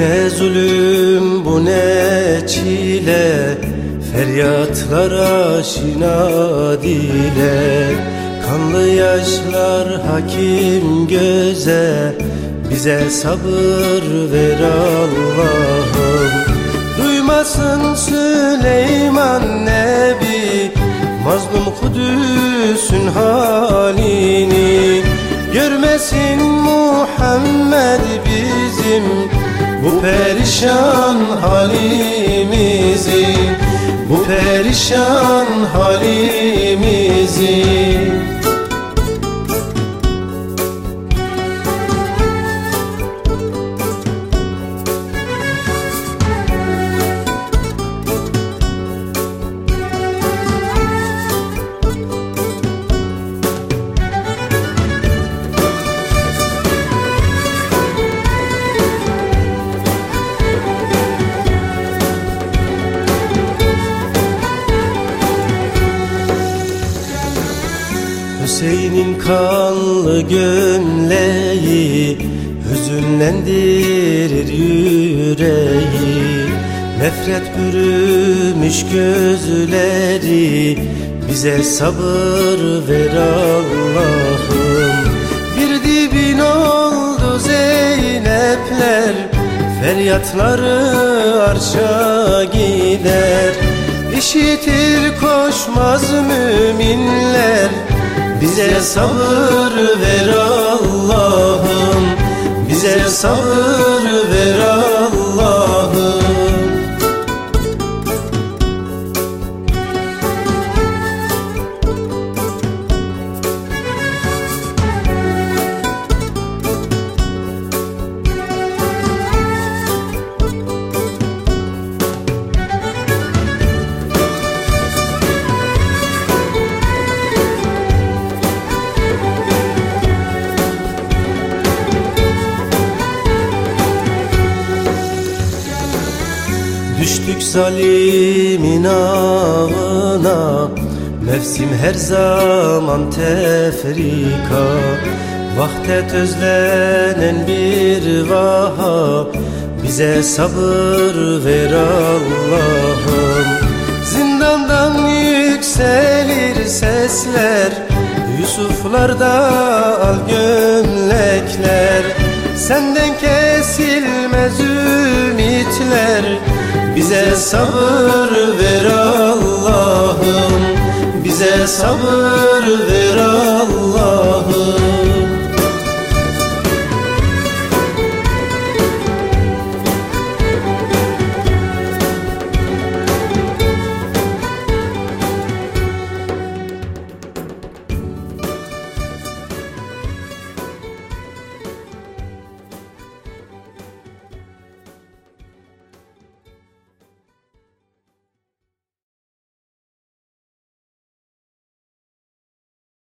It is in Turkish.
ne zulüm bu ne çile? Feryatlar aşina dile. Kanlı yaşlar hakim göze Bize sabır ver Allah'ım. Duymasın Süleyman Nebi Mazlum Kudüs'ün halini. Görmesin Muhammed bizim bu perişan halimizi Bu perişan halimizi Hüseyin'in kanlı gömleği Hüzünlendirir yüreği. Nefret bürümüş gözleri Bize sabır ver Allah'ım. Bir dibin oldu Zeynepler Feryatları arşa gider. İşitir koşmaz müminler bize sabır ver Allah'ım. Bize sabır Düştük zalimin ağına Mevsim her zaman tefrika. Vahdet özlenen bir vaha Bize sabır ver Allah'ım. Zindandan yükselir sesler Yusuflarda al gömlekler. Senden kesilmez ümitler bize sabır ver Allah'ım. Bize sabır ver Allah'ım